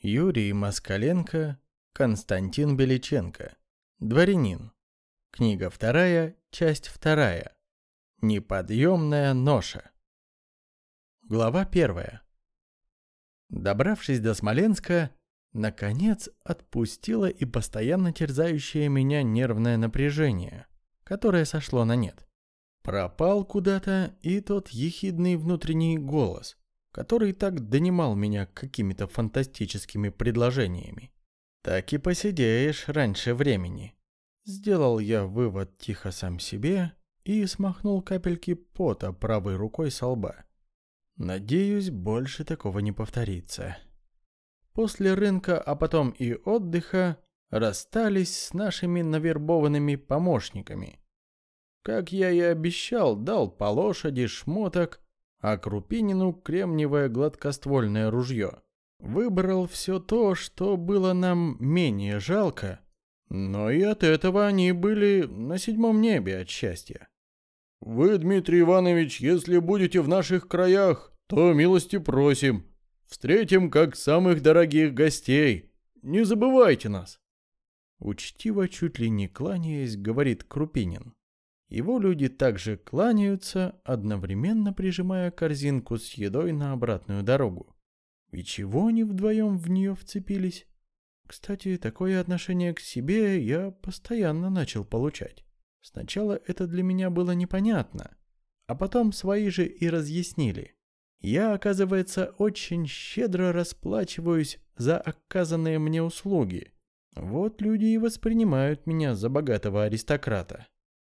Юрий Москаленко, Константин Беличенко. Дворянин. Книга вторая, часть вторая. Неподъемная ноша. Глава первая. Добравшись до Смоленска, наконец отпустило и постоянно терзающее меня нервное напряжение, которое сошло на нет. Пропал куда-то и тот ехидный внутренний голос, который так донимал меня какими-то фантастическими предложениями. Так и посидеешь раньше времени. Сделал я вывод тихо сам себе и смахнул капельки пота правой рукой со лба. Надеюсь, больше такого не повторится. После рынка, а потом и отдыха, расстались с нашими навербованными помощниками. Как я и обещал, дал по лошади шмоток, а Крупинину кремниевое гладкоствольное ружье. Выбрал все то, что было нам менее жалко, но и от этого они были на седьмом небе от счастья. «Вы, Дмитрий Иванович, если будете в наших краях, то милости просим. Встретим как самых дорогих гостей. Не забывайте нас!» Учтиво, чуть ли не кланяясь, говорит Крупинин. Его люди также кланяются, одновременно прижимая корзинку с едой на обратную дорогу. И чего они вдвоем в нее вцепились? Кстати, такое отношение к себе я постоянно начал получать. Сначала это для меня было непонятно, а потом свои же и разъяснили. Я, оказывается, очень щедро расплачиваюсь за оказанные мне услуги. Вот люди и воспринимают меня за богатого аристократа.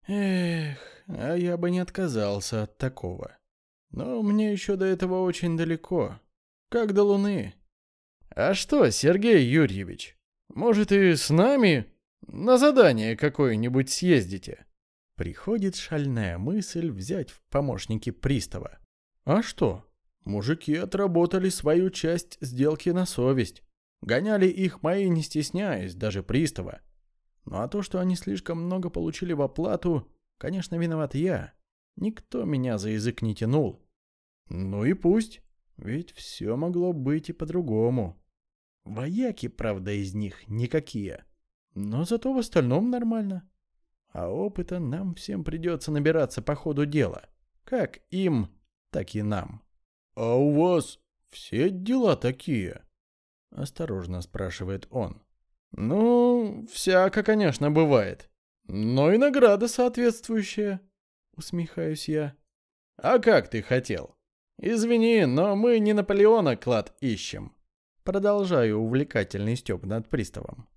Эх, а я бы не отказался от такого. Но мне еще до этого очень далеко. Как до Луны. А что, Сергей Юрьевич, может и с нами на задание какое-нибудь съездите? Приходит шальная мысль взять в помощники пристава. А что? Мужики отработали свою часть сделки на совесть. Гоняли их мои не стесняясь, даже пристава. Ну а то, что они слишком много получили в оплату, конечно, виноват я. Никто меня за язык не тянул. Ну и пусть. Ведь все могло быть и по-другому. Вояки, правда, из них никакие. Но зато в остальном нормально. А опыта нам всем придется набираться по ходу дела. Как им, так и нам. «А у вас все дела такие?» Осторожно спрашивает он. «Ну, всяко, конечно, бывает. Но и награда соответствующая», усмехаюсь я. «А как ты хотел?» «Извини, но мы не Наполеона клад ищем». Продолжаю увлекательный стёб над приставом.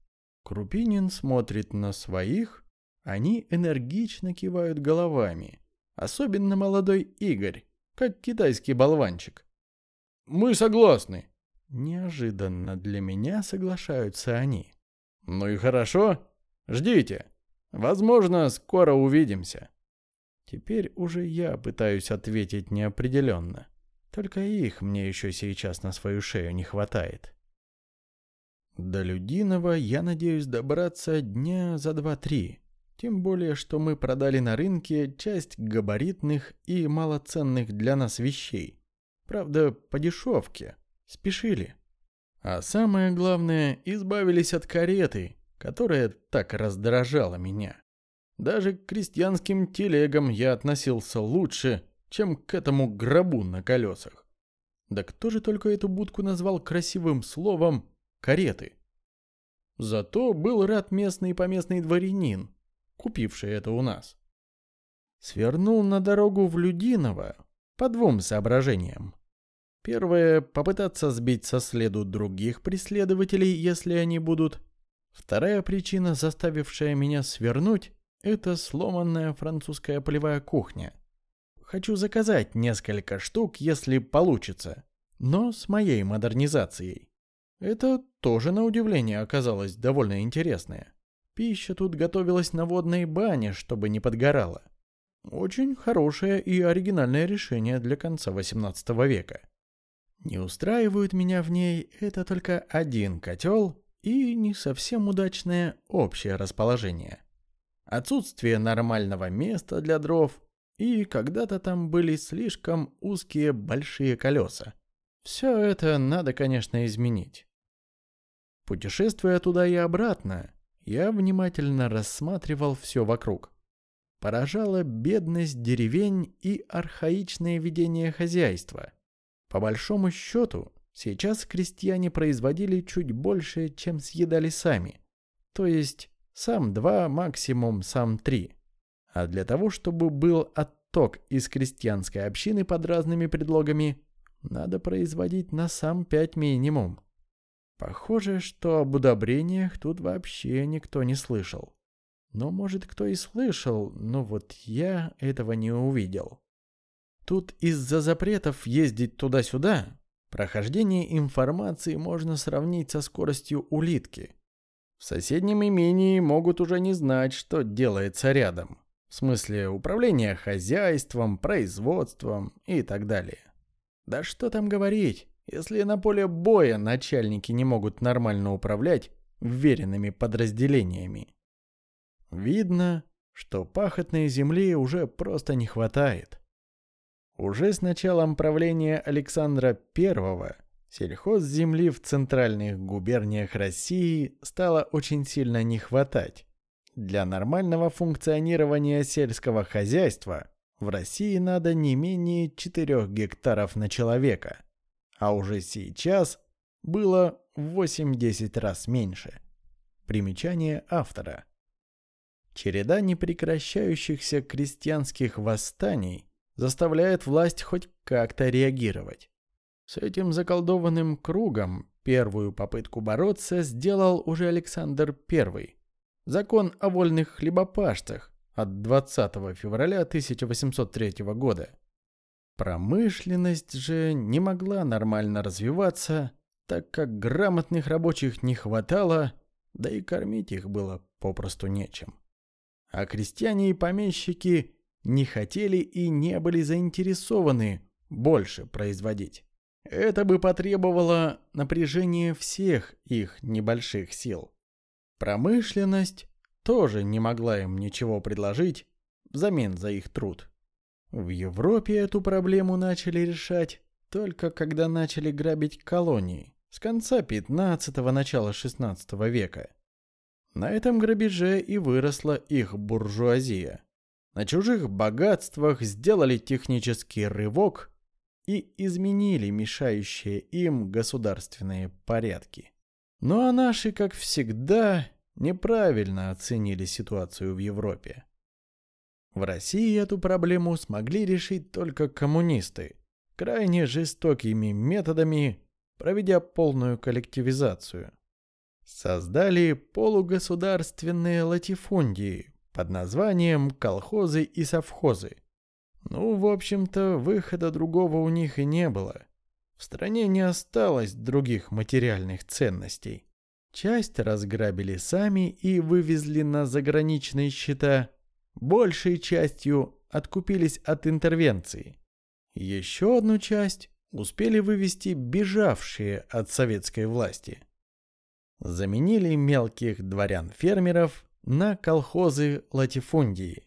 Крупинин смотрит на своих, они энергично кивают головами. Особенно молодой Игорь, как китайский болванчик. «Мы согласны». Неожиданно для меня соглашаются они. «Ну и хорошо. Ждите. Возможно, скоро увидимся». Теперь уже я пытаюсь ответить неопределенно. Только их мне еще сейчас на свою шею не хватает. До Людинова я надеюсь добраться дня за два-три. Тем более, что мы продали на рынке часть габаритных и малоценных для нас вещей. Правда, по дешевке. Спешили. А самое главное, избавились от кареты, которая так раздражала меня. Даже к крестьянским телегам я относился лучше, чем к этому гробу на колесах. Да кто же только эту будку назвал красивым словом «кареты»? Зато был рад местный поместный дворянин, купивший это у нас. Свернул на дорогу в Людиново по двум соображениям. Первое — попытаться сбить со следу других преследователей, если они будут. Вторая причина, заставившая меня свернуть, это сломанная французская полевая кухня — Хочу заказать несколько штук, если получится, но с моей модернизацией. Это тоже на удивление оказалось довольно интересное. Пища тут готовилась на водной бане, чтобы не подгорала. Очень хорошее и оригинальное решение для конца 18 века. Не устраивает меня в ней это только один котел и не совсем удачное общее расположение. Отсутствие нормального места для дров и когда-то там были слишком узкие большие колеса. Все это надо, конечно, изменить. Путешествуя туда и обратно, я внимательно рассматривал все вокруг. Поражала бедность деревень и архаичное ведение хозяйства. По большому счету, сейчас крестьяне производили чуть больше, чем съедали сами. То есть сам два, максимум сам три. А для того, чтобы был отток из крестьянской общины под разными предлогами, надо производить на сам пять минимум. Похоже, что об удобрениях тут вообще никто не слышал. Но, может, кто и слышал, но вот я этого не увидел. Тут из-за запретов ездить туда-сюда, прохождение информации можно сравнить со скоростью улитки. В соседнем имении могут уже не знать, что делается рядом. В смысле управления хозяйством, производством и так далее. Да что там говорить, если на поле боя начальники не могут нормально управлять вверенными подразделениями. Видно, что пахотной земли уже просто не хватает. Уже с началом правления Александра I сельхозземли в центральных губерниях России стало очень сильно не хватать. Для нормального функционирования сельского хозяйства в России надо не менее 4 гектаров на человека, а уже сейчас было в 8-10 раз меньше. Примечание автора. Череда непрекращающихся крестьянских восстаний заставляет власть хоть как-то реагировать. С этим заколдованным кругом первую попытку бороться сделал уже Александр I. Закон о вольных хлебопашцах от 20 февраля 1803 года. Промышленность же не могла нормально развиваться, так как грамотных рабочих не хватало, да и кормить их было попросту нечем. А крестьяне и помещики не хотели и не были заинтересованы больше производить. Это бы потребовало напряжения всех их небольших сил. Промышленность тоже не могла им ничего предложить взамен за их труд. В Европе эту проблему начали решать только когда начали грабить колонии с конца 15-го начала 16 века. На этом грабеже и выросла их буржуазия. На чужих богатствах сделали технический рывок и изменили мешающие им государственные порядки. Ну а наши, как всегда, неправильно оценили ситуацию в Европе. В России эту проблему смогли решить только коммунисты, крайне жестокими методами, проведя полную коллективизацию. Создали полугосударственные латифундии под названием колхозы и совхозы. Ну, в общем-то, выхода другого у них и не было. В стране не осталось других материальных ценностей. Часть разграбили сами и вывезли на заграничные счета, большей частью откупились от интервенции. Еще одну часть успели вывести бежавшие от советской власти. Заменили мелких дворян-фермеров на колхозы латифундии.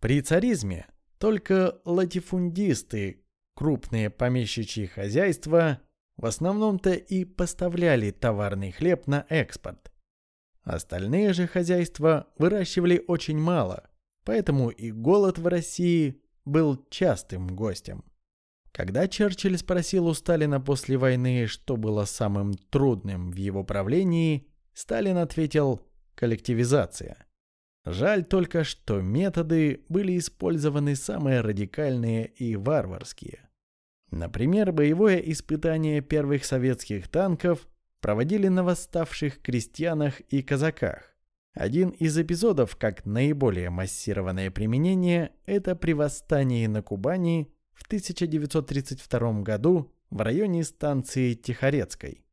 При царизме только латифундисты, крупные помещичьи хозяйства, в основном-то и поставляли товарный хлеб на экспорт. Остальные же хозяйства выращивали очень мало, поэтому и голод в России был частым гостем. Когда Черчилль спросил у Сталина после войны, что было самым трудным в его правлении, Сталин ответил «коллективизация». Жаль только, что методы были использованы самые радикальные и варварские. Например, боевое испытание первых советских танков проводили на восставших крестьянах и казаках. Один из эпизодов, как наиболее массированное применение, это при восстании на Кубани в 1932 году в районе станции Тихорецкой.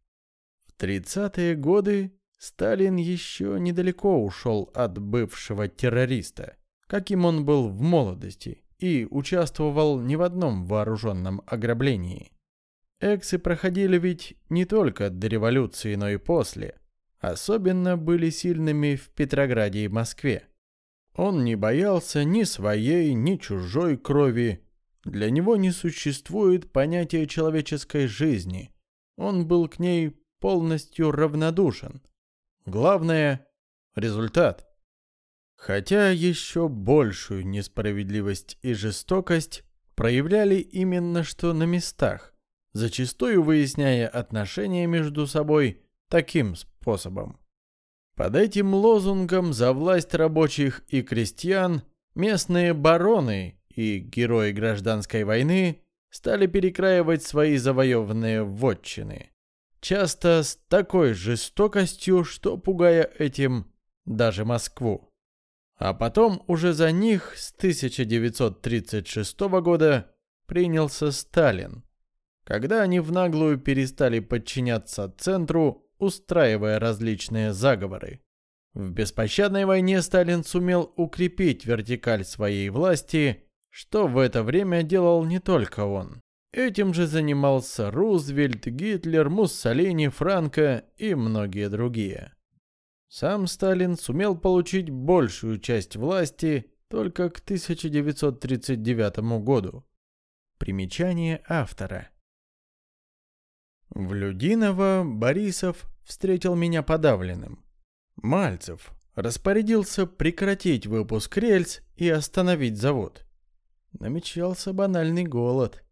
В 30-е годы Сталин еще недалеко ушел от бывшего террориста, каким он был в молодости, и участвовал не в одном вооруженном ограблении. Эксы проходили ведь не только до революции, но и после. Особенно были сильными в Петрограде и Москве. Он не боялся ни своей, ни чужой крови. Для него не существует понятия человеческой жизни. Он был к ней полностью равнодушен. Главное — результат. Хотя еще большую несправедливость и жестокость проявляли именно что на местах, зачастую выясняя отношения между собой таким способом. Под этим лозунгом за власть рабочих и крестьян местные бароны и герои гражданской войны стали перекраивать свои завоеванные вотчины. Часто с такой жестокостью, что пугая этим даже Москву. А потом уже за них с 1936 года принялся Сталин, когда они в наглую перестали подчиняться центру, устраивая различные заговоры. В беспощадной войне Сталин сумел укрепить вертикаль своей власти, что в это время делал не только он. Этим же занимался Рузвельт, Гитлер, Муссолини, Франко и многие другие. Сам Сталин сумел получить большую часть власти только к 1939 году. Примечание автора. В Людиново Борисов встретил меня подавленным. Мальцев распорядился прекратить выпуск рельс и остановить завод. Намечался банальный голод.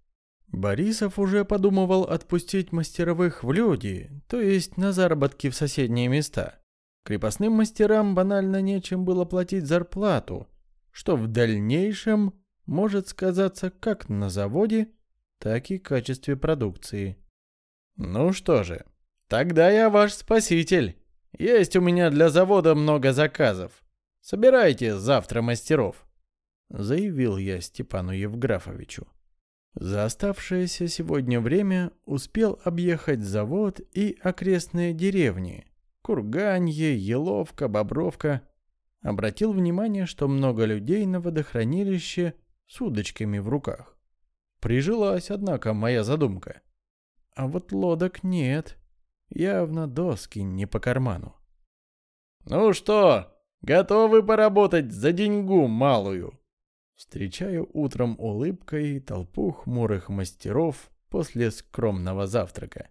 Борисов уже подумывал отпустить мастеровых в люди, то есть на заработки в соседние места. Крепостным мастерам банально нечем было платить зарплату, что в дальнейшем может сказаться как на заводе, так и качестве продукции. Ну что же, тогда я ваш спаситель. Есть у меня для завода много заказов. Собирайте завтра мастеров, заявил я Степану Евграфовичу. За оставшееся сегодня время успел объехать завод и окрестные деревни. Курганье, Еловка, Бобровка. Обратил внимание, что много людей на водохранилище с удочками в руках. Прижилась, однако, моя задумка. А вот лодок нет. Явно доски не по карману. «Ну что, готовы поработать за деньгу малую?» Встречаю утром улыбкой толпу хмурых мастеров после скромного завтрака.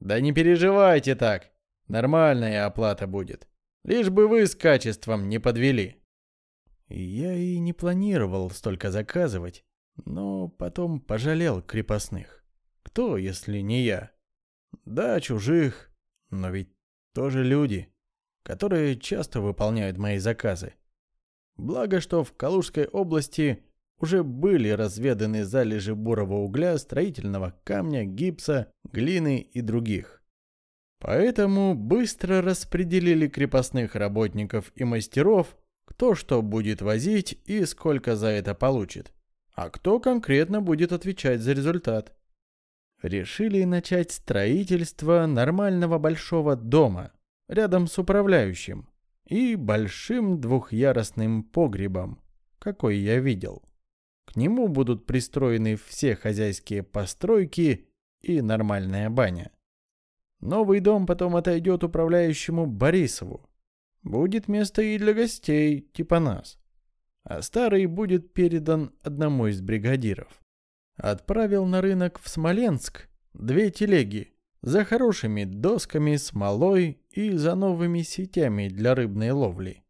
«Да не переживайте так, нормальная оплата будет, лишь бы вы с качеством не подвели». Я и не планировал столько заказывать, но потом пожалел крепостных. Кто, если не я? Да, чужих, но ведь тоже люди, которые часто выполняют мои заказы. Благо, что в Калужской области уже были разведаны залежи бурого угля, строительного камня, гипса, глины и других. Поэтому быстро распределили крепостных работников и мастеров, кто что будет возить и сколько за это получит, а кто конкретно будет отвечать за результат. Решили начать строительство нормального большого дома рядом с управляющим, и большим двухъярусным погребом, какой я видел. К нему будут пристроены все хозяйские постройки и нормальная баня. Новый дом потом отойдет управляющему Борисову. Будет место и для гостей, типа нас. А старый будет передан одному из бригадиров. Отправил на рынок в Смоленск две телеги за хорошими досками, смолой и за новыми сетями для рыбной ловли.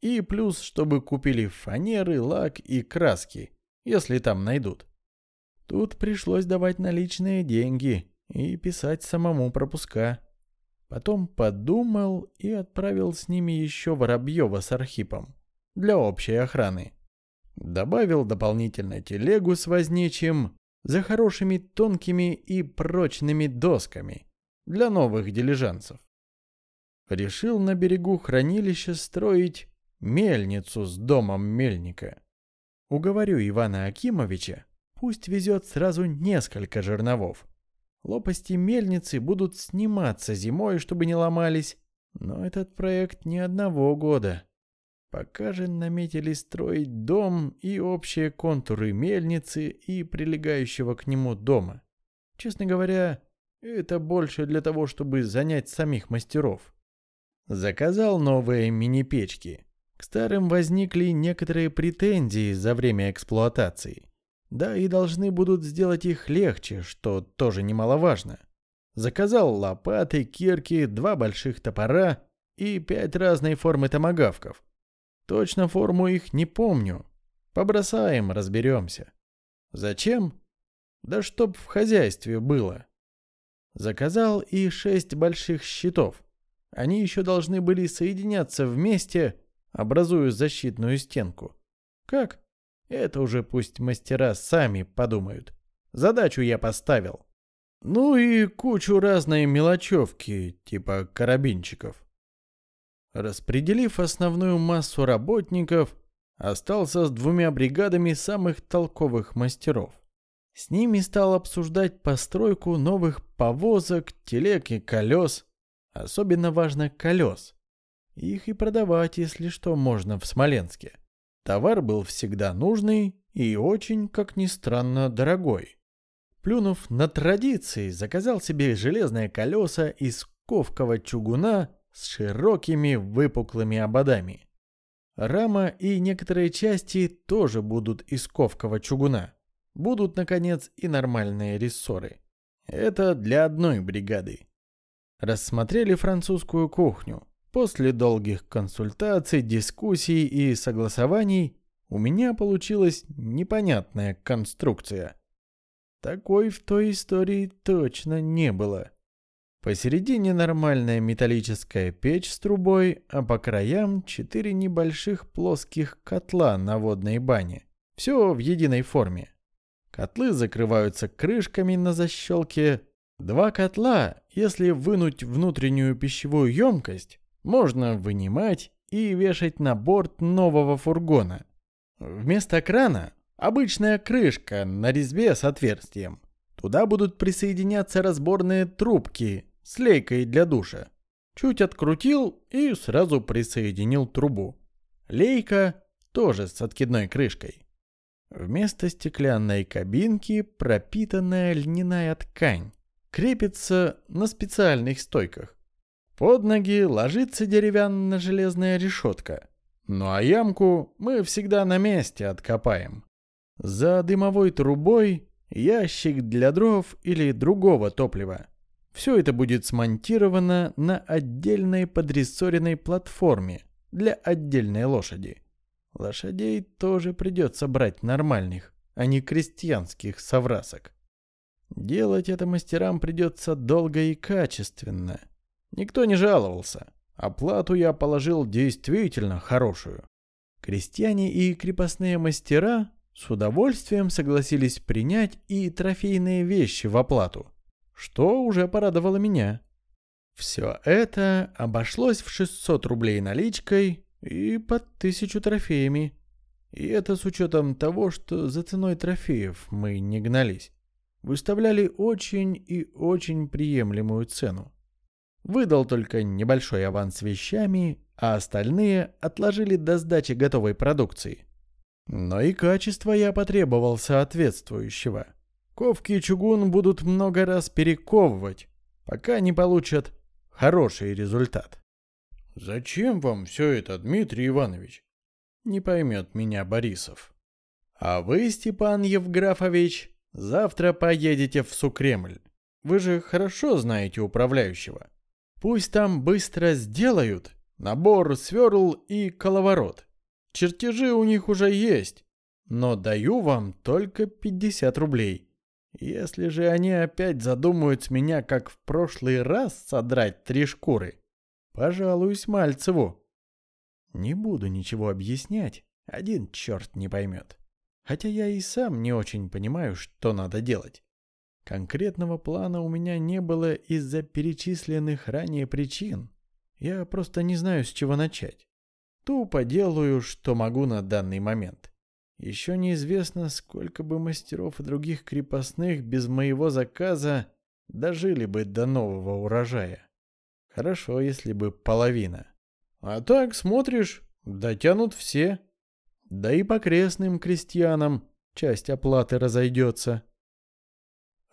И плюс, чтобы купили фанеры, лак и краски, если там найдут. Тут пришлось давать наличные деньги и писать самому пропуска. Потом подумал и отправил с ними еще Воробьева с Архипом для общей охраны. Добавил дополнительно телегу с возничим за хорошими тонкими и прочными досками для новых дилижансов. Решил на берегу хранилища строить мельницу с домом мельника. Уговорю Ивана Акимовича, пусть везет сразу несколько жерновов. Лопасти мельницы будут сниматься зимой, чтобы не ломались, но этот проект не одного года. Пока же наметили строить дом и общие контуры мельницы и прилегающего к нему дома. Честно говоря, это больше для того, чтобы занять самих мастеров. Заказал новые мини-печки. К старым возникли некоторые претензии за время эксплуатации. Да и должны будут сделать их легче, что тоже немаловажно. Заказал лопаты, кирки, два больших топора и пять разной формы томагавков. Точно форму их не помню. Побросаем, разберемся. Зачем? Да чтоб в хозяйстве было. Заказал и шесть больших щитов. Они еще должны были соединяться вместе, образуя защитную стенку. Как? Это уже пусть мастера сами подумают. Задачу я поставил. Ну и кучу разной мелочевки, типа карабинчиков. Распределив основную массу работников, остался с двумя бригадами самых толковых мастеров. С ними стал обсуждать постройку новых повозок, телег и колес. Особенно важно колес. Их и продавать, если что, можно в Смоленске. Товар был всегда нужный и очень, как ни странно, дорогой. Плюнув на традиции, заказал себе железные колеса из ковкого чугуна с широкими выпуклыми ободами. Рама и некоторые части тоже будут из ковкого чугуна. Будут, наконец, и нормальные рессоры. Это для одной бригады. Рассмотрели французскую кухню. После долгих консультаций, дискуссий и согласований у меня получилась непонятная конструкция. Такой в той истории точно не было. Посередине нормальная металлическая печь с трубой, а по краям четыре небольших плоских котла на водной бане. Все в единой форме. Котлы закрываются крышками на защелке. Два котла, если вынуть внутреннюю пищевую емкость, можно вынимать и вешать на борт нового фургона. Вместо крана обычная крышка на резьбе с отверстием. Туда будут присоединяться разборные трубки с лейкой для душа. Чуть открутил и сразу присоединил трубу. Лейка тоже с откидной крышкой. Вместо стеклянной кабинки пропитанная льняная ткань. Крепится на специальных стойках. Под ноги ложится деревянно-железная решетка. Ну а ямку мы всегда на месте откопаем. За дымовой трубой ящик для дров или другого топлива. Все это будет смонтировано на отдельной подрессоренной платформе для отдельной лошади. Лошадей тоже придется брать нормальных, а не крестьянских соврасок. Делать это мастерам придется долго и качественно. Никто не жаловался. Оплату я положил действительно хорошую. Крестьяне и крепостные мастера с удовольствием согласились принять и трофейные вещи в оплату что уже порадовало меня. Все это обошлось в 600 рублей наличкой и под тысячу трофеями. И это с учетом того, что за ценой трофеев мы не гнались. Выставляли очень и очень приемлемую цену. Выдал только небольшой аванс вещами, а остальные отложили до сдачи готовой продукции. Но и качество я потребовал соответствующего – Ковки и чугун будут много раз перековывать, пока не получат хороший результат. «Зачем вам все это, Дмитрий Иванович?» Не поймет меня Борисов. «А вы, Степан Евграфович, завтра поедете в Сукремль. Вы же хорошо знаете управляющего. Пусть там быстро сделают набор сверл и коловорот. Чертежи у них уже есть, но даю вам только 50 рублей. Если же они опять задумают с меня, как в прошлый раз, содрать три шкуры, пожалуюсь Мальцеву. Не буду ничего объяснять, один черт не поймет. Хотя я и сам не очень понимаю, что надо делать. Конкретного плана у меня не было из-за перечисленных ранее причин. Я просто не знаю, с чего начать. Тупо делаю, что могу на данный момент. Еще неизвестно, сколько бы мастеров и других крепостных без моего заказа дожили бы до нового урожая. Хорошо, если бы половина. А так, смотришь, дотянут все. Да и по крестным крестьянам часть оплаты разойдется.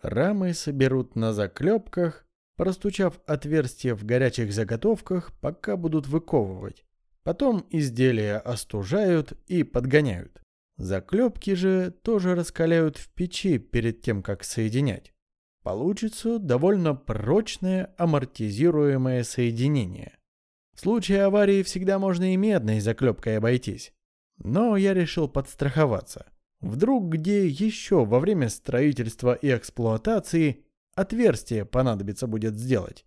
Рамы соберут на заклепках, простучав отверстия в горячих заготовках, пока будут выковывать. Потом изделия остужают и подгоняют. Заклепки же тоже раскаляют в печи перед тем, как соединять. получится довольно прочное амортизируемое соединение. В случае аварии всегда можно и медной заклепкой обойтись. Но я решил подстраховаться. Вдруг где еще во время строительства и эксплуатации отверстие понадобится будет сделать.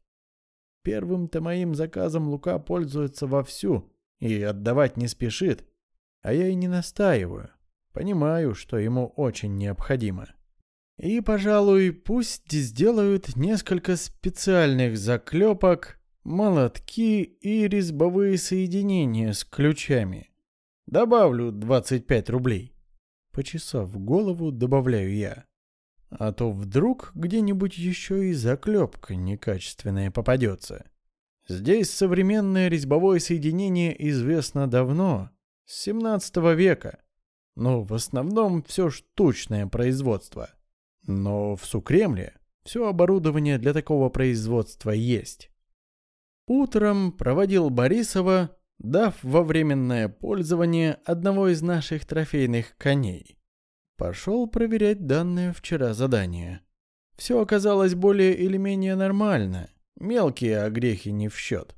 Первым-то моим заказом Лука пользуется вовсю и отдавать не спешит, а я и не настаиваю. Понимаю, что ему очень необходимо. И, пожалуй, пусть сделают несколько специальных заклепок, молотки и резьбовые соединения с ключами. Добавлю 25 рублей. Почесав голову, добавляю я. А то вдруг где-нибудь еще и заклепка некачественная попадется. Здесь современное резьбовое соединение известно давно, с 17 века. Но в основном все штучное производство. Но в Сукремле все оборудование для такого производства есть. Утром проводил Борисова, дав во временное пользование одного из наших трофейных коней. Пошел проверять данное вчера задание. Все оказалось более или менее нормально, мелкие огрехи не в счет.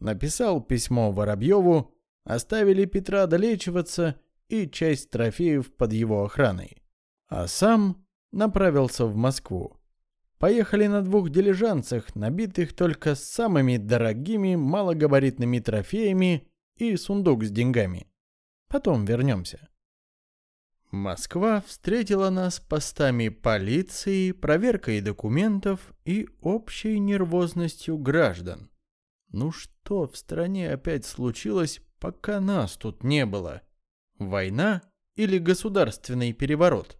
Написал письмо Воробьеву, оставили Петра долечиваться и часть трофеев под его охраной. А сам направился в Москву. Поехали на двух дилижанцах, набитых только самыми дорогими малогабаритными трофеями и сундук с деньгами. Потом вернемся. Москва встретила нас постами полиции, проверкой документов и общей нервозностью граждан. Ну что в стране опять случилось, пока нас тут не было? Война или государственный переворот?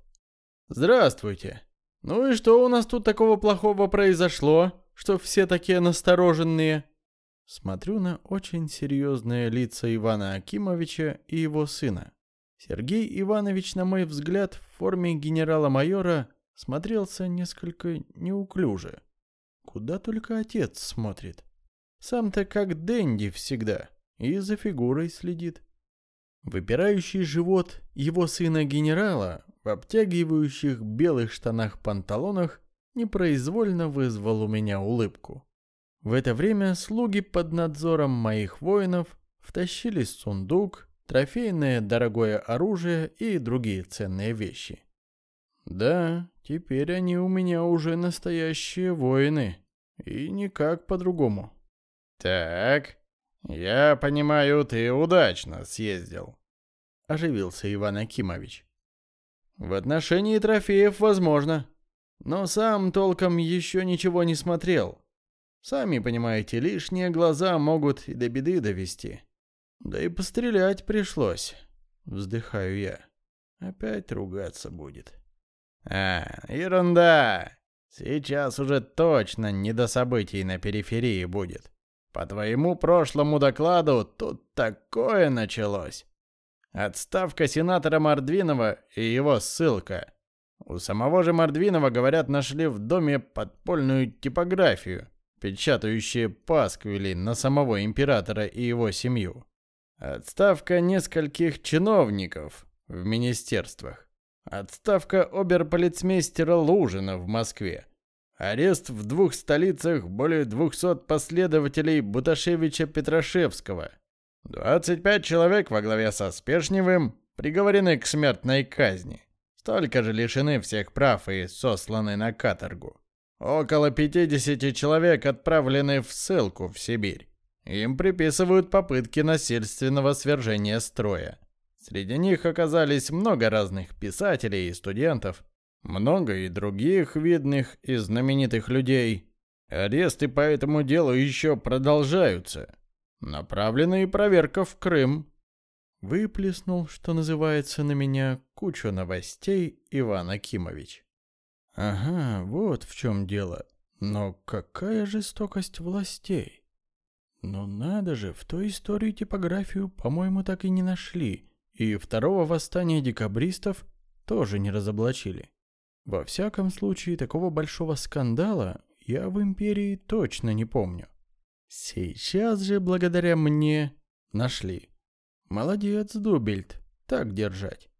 Здравствуйте. Ну и что у нас тут такого плохого произошло, что все такие настороженные? Смотрю на очень серьезные лица Ивана Акимовича и его сына. Сергей Иванович, на мой взгляд, в форме генерала-майора смотрелся несколько неуклюже. Куда только отец смотрит. Сам-то как Дэнди всегда, и за фигурой следит. Выпирающий живот его сына-генерала в обтягивающих белых штанах-панталонах непроизвольно вызвал у меня улыбку. В это время слуги под надзором моих воинов втащили сундук, трофейное дорогое оружие и другие ценные вещи. Да, теперь они у меня уже настоящие воины, и никак по-другому. Так, я понимаю, ты удачно съездил, оживился Иван Акимович. В отношении трофеев возможно, но сам толком еще ничего не смотрел. Сами понимаете, лишние глаза могут и до беды довести. Да и пострелять пришлось. Вздыхаю я. Опять ругаться будет. А, ерунда. Сейчас уже точно не до событий на периферии будет. По твоему прошлому докладу тут такое началось. Отставка сенатора Мордвинова и его ссылка. У самого же Мордвинова, говорят, нашли в доме подпольную типографию, печатающую пасквили на самого императора и его семью. Отставка нескольких чиновников в министерствах. Отставка оберполицмейстера Лужина в Москве. Арест в двух столицах более 200 последователей Буташевича Петрашевского. 25 человек во главе со Спешневым приговорены к смертной казни. Столько же лишены всех прав и сосланы на каторгу. Около 50 человек отправлены в ссылку в Сибирь. Им приписывают попытки насильственного свержения строя. Среди них оказались много разных писателей и студентов, много и других видных и знаменитых людей. Аресты по этому делу еще продолжаются. Направлена и проверка в Крым. Выплеснул, что называется, на меня кучу новостей Иван Акимович. Ага, вот в чем дело. Но какая жестокость властей. Но надо же, в той истории типографию, по-моему, так и не нашли. И второго восстания декабристов тоже не разоблачили. Во всяком случае, такого большого скандала я в империи точно не помню. Сейчас же, благодаря мне, нашли. Молодец, Дубельт, так держать.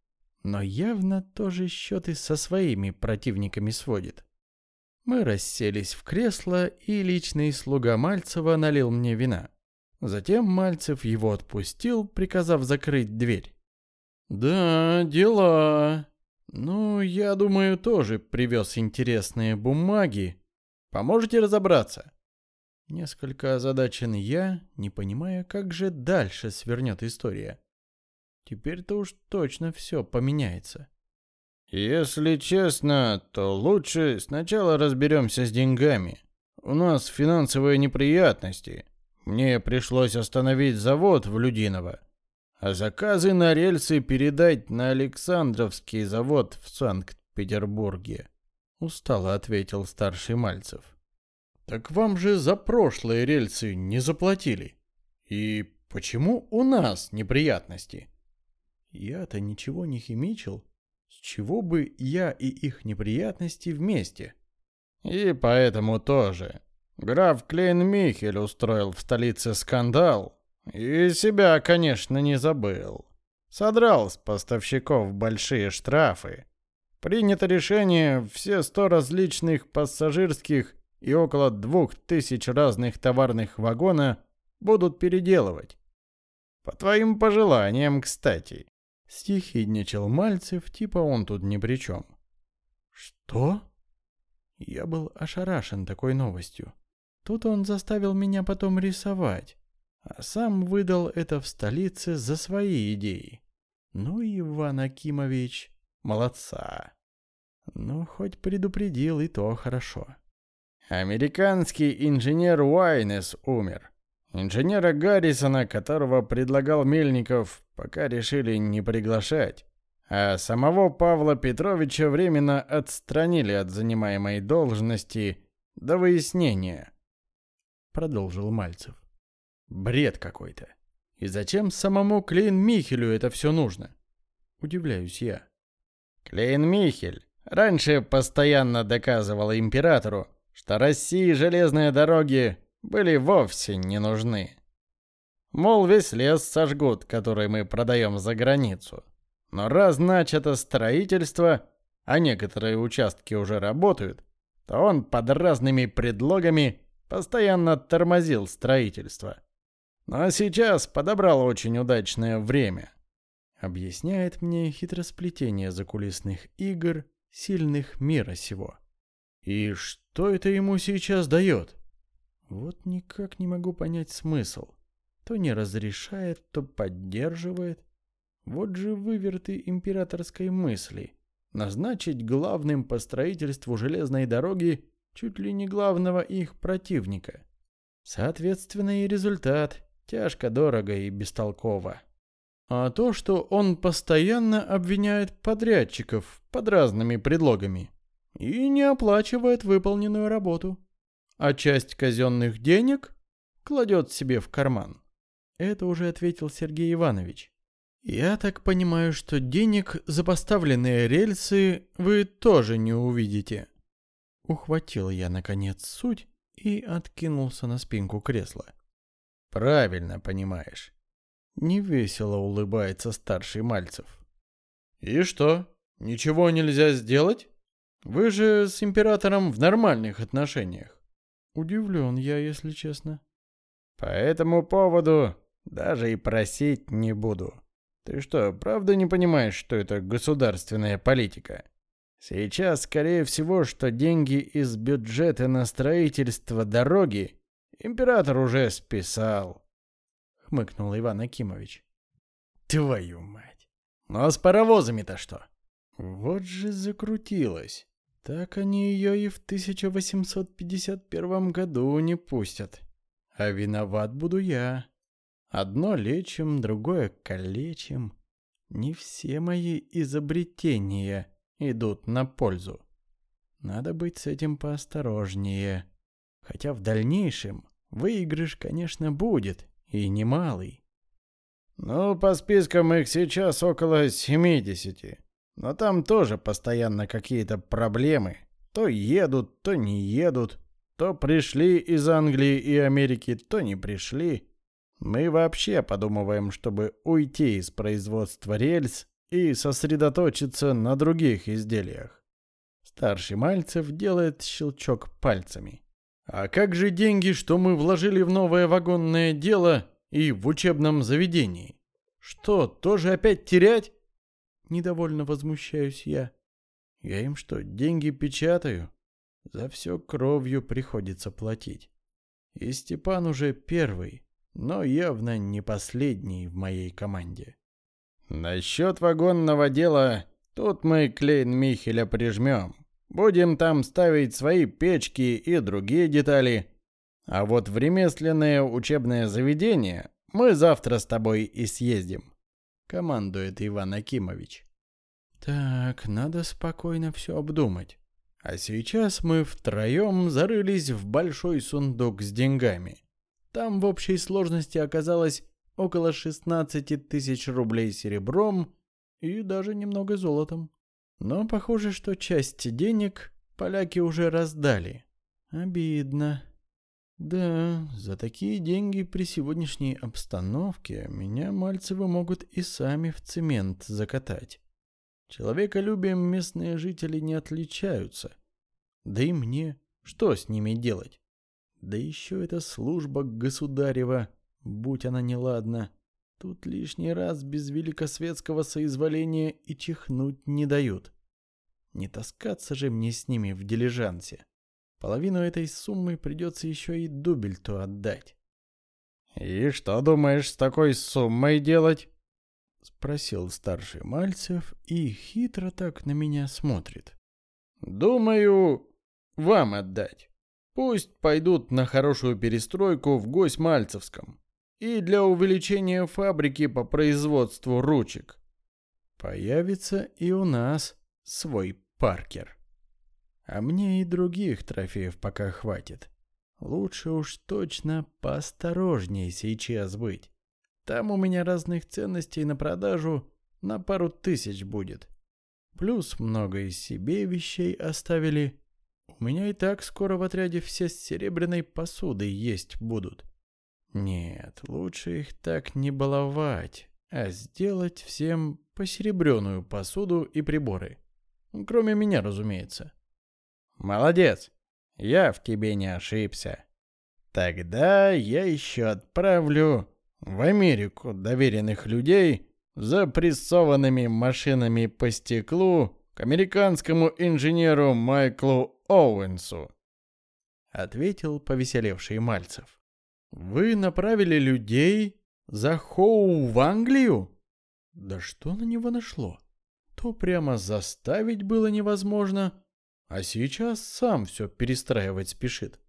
Но явно тоже счеты со своими противниками сводит. Мы расселись в кресло, и личный слуга Мальцева налил мне вина. Затем Мальцев его отпустил, приказав закрыть дверь. «Да, дела. Ну, я думаю, тоже привез интересные бумаги. Поможете разобраться?» Несколько озадачен я, не понимая, как же дальше свернет история. Теперь-то уж точно все поменяется. Если честно, то лучше сначала разберемся с деньгами. У нас финансовые неприятности. Мне пришлось остановить завод в Людиново, а заказы на рельсы передать на Александровский завод в Санкт-Петербурге. Устало ответил старший Мальцев. Так вам же за прошлые рельсы не заплатили. И почему у нас неприятности? Я-то ничего не химичил. С чего бы я и их неприятности вместе? И поэтому тоже. Граф Клейн-Михель устроил в столице скандал. И себя, конечно, не забыл. Содрал с поставщиков большие штрафы. Принято решение все сто различных пассажирских и около двух тысяч разных товарных вагона будут переделывать. По твоим пожеланиям, кстати. Стихидничал Мальцев, типа он тут ни при чем. Что? Я был ошарашен такой новостью. Тут он заставил меня потом рисовать, а сам выдал это в столице за свои идеи. Ну, Иван Акимович, молодца. Ну, хоть предупредил, и то хорошо. Американский инженер Уайнес умер. Инженера Гаррисона, которого предлагал Мельников, пока решили не приглашать. А самого Павла Петровича временно отстранили от занимаемой должности до выяснения. Продолжил Мальцев. Бред какой-то. И зачем самому Клейн Михелю это все нужно? Удивляюсь я. Клейн Михель раньше постоянно доказывал императору, что России железные дороги были вовсе не нужны. Мол, весь лес сожгут, который мы продаем за границу. Но раз начато строительство, а некоторые участки уже работают, то он под разными предлогами постоянно тормозил строительство. Но сейчас подобрал очень удачное время. Объясняет мне хитросплетение закулисных игр сильных мира сего. И что это ему сейчас дает? Вот никак не могу понять смысл. То не разрешает, то поддерживает. Вот же выверты императорской мысли. Назначить главным по строительству железной дороги чуть ли не главного их противника. Соответственно и результат. Тяжко, дорого и бестолково. А то, что он постоянно обвиняет подрядчиков под разными предлогами и не оплачивает выполненную работу, а часть казенных денег кладет себе в карман. Это уже ответил Сергей Иванович. Я так понимаю, что денег за поставленные рельсы вы тоже не увидите. Ухватил я, наконец, суть и откинулся на спинку кресла. Правильно понимаешь. Невесело улыбается старший Мальцев. И что, ничего нельзя сделать? Вы же с императором в нормальных отношениях. Удивлен я, если честно. По этому поводу даже и просить не буду. Ты что, правда не понимаешь, что это государственная политика? Сейчас, скорее всего, что деньги из бюджета на строительство дороги император уже списал. Хмыкнул Иван Акимович. Твою мать. Ну а с паровозами-то что? Вот же закрутилось. Так они ее и в 1851 году не пустят. А виноват буду я. Одно лечим, другое калечим. Не все мои изобретения идут на пользу. Надо быть с этим поосторожнее. Хотя в дальнейшем выигрыш, конечно, будет, и немалый. Ну, по спискам их сейчас около 70. Но там тоже постоянно какие-то проблемы. То едут, то не едут. То пришли из Англии и Америки, то не пришли. Мы вообще подумываем, чтобы уйти из производства рельс и сосредоточиться на других изделиях. Старший Мальцев делает щелчок пальцами. А как же деньги, что мы вложили в новое вагонное дело и в учебном заведении? Что, тоже опять терять? Недовольно возмущаюсь я. Я им что, деньги печатаю? За все кровью приходится платить. И Степан уже первый, но явно не последний в моей команде. Насчет вагонного дела, тут мы Клейн Михеля прижмем. Будем там ставить свои печки и другие детали. А вот в ремесленное учебное заведение мы завтра с тобой и съездим. Командует Иван Акимович. Так, надо спокойно все обдумать. А сейчас мы втроем зарылись в большой сундук с деньгами. Там в общей сложности оказалось около 16 тысяч рублей серебром и даже немного золотом. Но похоже, что часть денег поляки уже раздали. Обидно. Да, за такие деньги при сегодняшней обстановке меня Мальцевы могут и сами в цемент закатать. Человеколюбием местные жители не отличаются. Да и мне, что с ними делать? Да еще эта служба государева, будь она неладна. Тут лишний раз без великосветского соизволения и чихнуть не дают. Не таскаться же мне с ними в дилижансе. Половину этой суммы придется еще и дубельту отдать. «И что думаешь с такой суммой делать?» Спросил старший Мальцев и хитро так на меня смотрит. «Думаю, вам отдать. Пусть пойдут на хорошую перестройку в гость Мальцевском и для увеличения фабрики по производству ручек. Появится и у нас свой Паркер. А мне и других трофеев пока хватит. Лучше уж точно поосторожнее сейчас быть. Там у меня разных ценностей на продажу на пару тысяч будет. Плюс много из себе вещей оставили. У меня и так скоро в отряде все с серебряной посудой есть будут. Нет, лучше их так не баловать, а сделать всем посеребряную посуду и приборы. Кроме меня, разумеется. Молодец, я в тебе не ошибся. Тогда я еще отправлю в Америку доверенных людей за прессованными машинами по стеклу к американскому инженеру Майклу Оуэнсу. Ответил повеселевший Мальцев. Вы направили людей за Хоу в Англию? Да что на него нашло? То прямо заставить было невозможно, а сейчас сам все перестраивать спешит.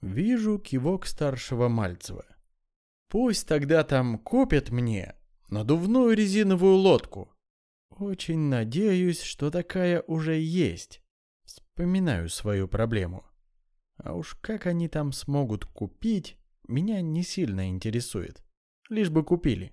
Вижу кивок старшего Мальцева. Пусть тогда там купят мне надувную резиновую лодку. Очень надеюсь, что такая уже есть. Вспоминаю свою проблему. А уж как они там смогут купить, меня не сильно интересует. Лишь бы купили.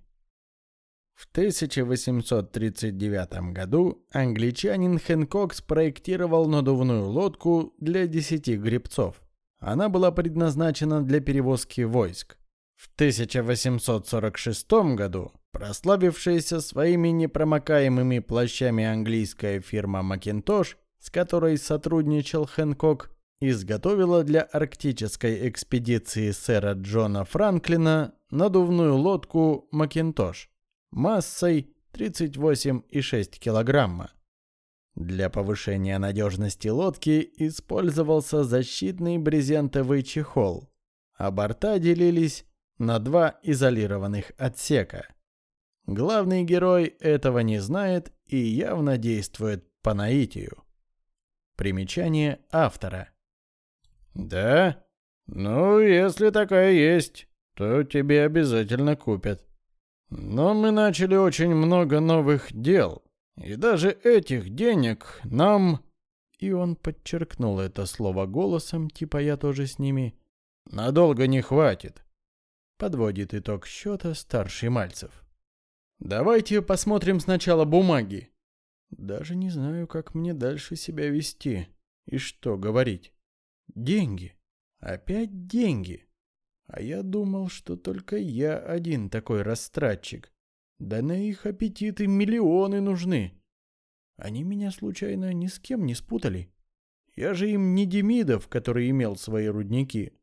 В 1839 году англичанин Хэнкок спроектировал надувную лодку для 10 гребцов. Она была предназначена для перевозки войск. В 1846 году прославившаяся своими непромокаемыми плащами английская фирма Macintosh, с которой сотрудничал Хэнкок, изготовила для арктической экспедиции сэра Джона Франклина надувную лодку Macintosh массой 38,6 килограмма. Для повышения надежности лодки использовался защитный брезентовый чехол, а борта делились на два изолированных отсека. Главный герой этого не знает и явно действует по наитию. Примечание автора. «Да? Ну, если такая есть, то тебе обязательно купят. Но мы начали очень много новых дел, и даже этих денег нам...» И он подчеркнул это слово голосом, типа я тоже с ними. «Надолго не хватит. Подводит итог счета старший Мальцев. Давайте посмотрим сначала бумаги. Даже не знаю, как мне дальше себя вести и что говорить. Деньги. Опять деньги. А я думал, что только я один такой растратчик. Да на их аппетиты миллионы нужны. Они меня случайно ни с кем не спутали? Я же им не Демидов, который имел свои рудники.